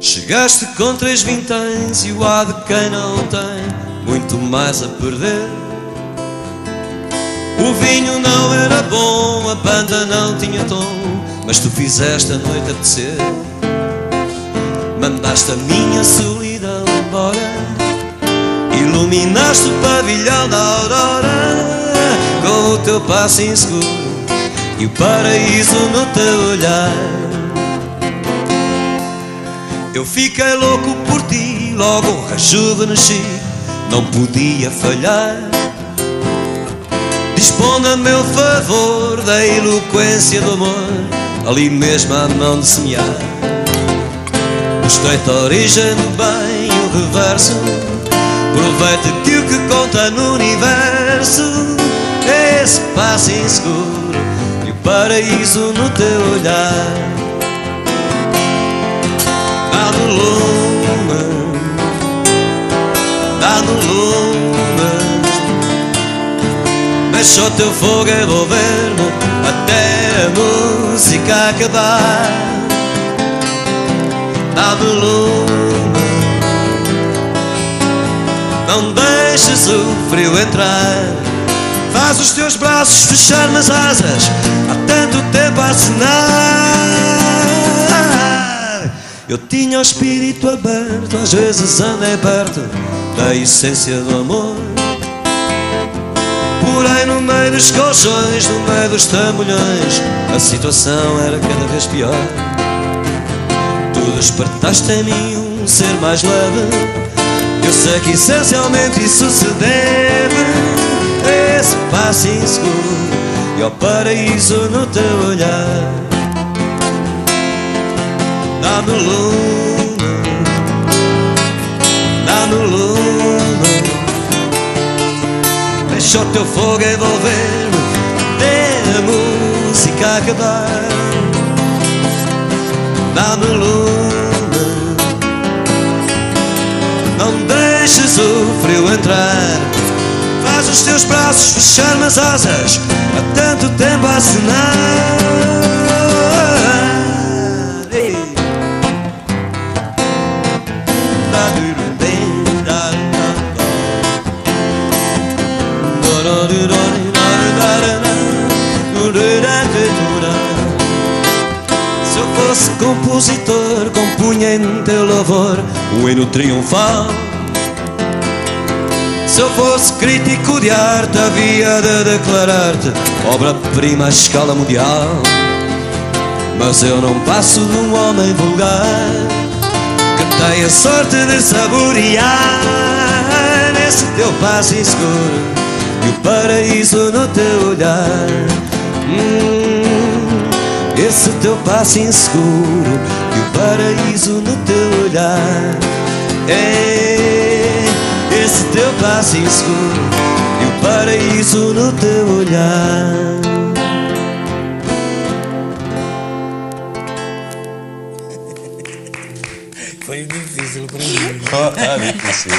Chegaste com três vinténs e o ar de quem não tem muito mais a perder. O vinho não era bom, a banda não tinha tom, mas tu fizeste a noite apetecer. Mandaste a minha solidão embora, iluminaste o pavilhão da aurora com o teu passo inseguro e o paraíso no teu olhar. Eu fiquei louco por ti, logo rejuvenesci, não podia falhar. Disponda a meu favor da eloquência do amor, ali mesmo à mão de semear. Mostrei-te a origem do bem e o reverso, proveita que o que conta no universo é esse passo inseguro e o paraíso no teu olhar. Lume, dá no lume Deixa o teu fogo envolver-me até a música acabar Dá-me lume Não deixes o frio entrar. Faz os teus braços fechar nas asas Há tanto tempo a assinar Eu tinha o espírito aberto Às vezes andei perto Da essência do amor. Porém no meio dos colchões No meio dos trambolhões A situação era cada vez pior. Tu despertaste em mim um ser mais leve. Eu sei que essencialmente isso se deve A esse passo inseguro E ao paraíso no teu olhar Lume Dá-me lume Deixa o teu fogo envolver-me Até a música acabar Dá-me lume Não deixes o frio entrar. Faz os teus braços fechar nas asas. Há tanto tempo a assinar compositor, compunha em teu louvor um hino triunfal. Se eu fosse crítico de arte, havia de declarar-te obra-prima à escala mundial. Mas eu não passo de um homem vulgar que tem a sorte de saborear nesse teu passo inseguro e o paraíso no teu olhar. Hum, esse teu passo inseguro e o paraíso no teu olhar. É esse teu passo inseguro e o paraíso no teu olhar. Foi difícil para mim. Oh, ah, difícil.